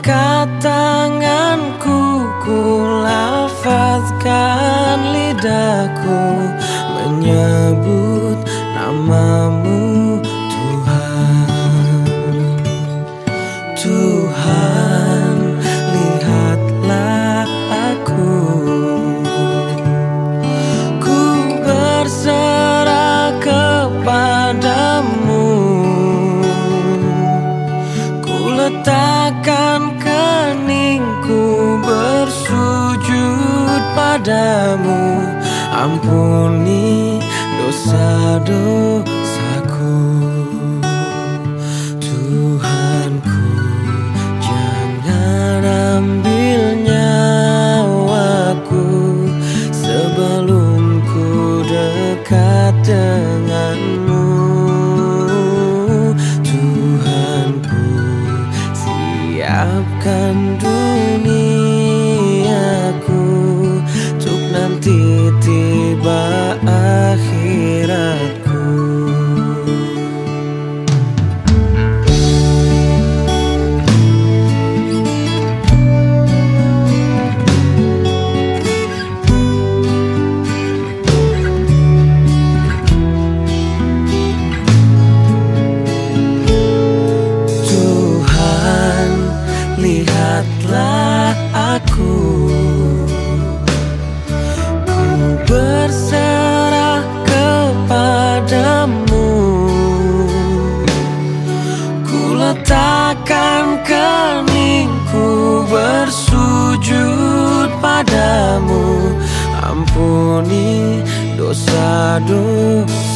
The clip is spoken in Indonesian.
Angkat tanganku Ku lafazkan lidahku. Menyebut namamu Tuhan. Tuhan. Padamu. Ampuni dosa-dosaku Tuhanku jangan ambil nyawaku. Sebelum ku dekat denganmu. Tuhanku siapkan duniaku akhiratku. Tuhan, lihatlah aku. Ku berserah Ampuni dosa-dosaku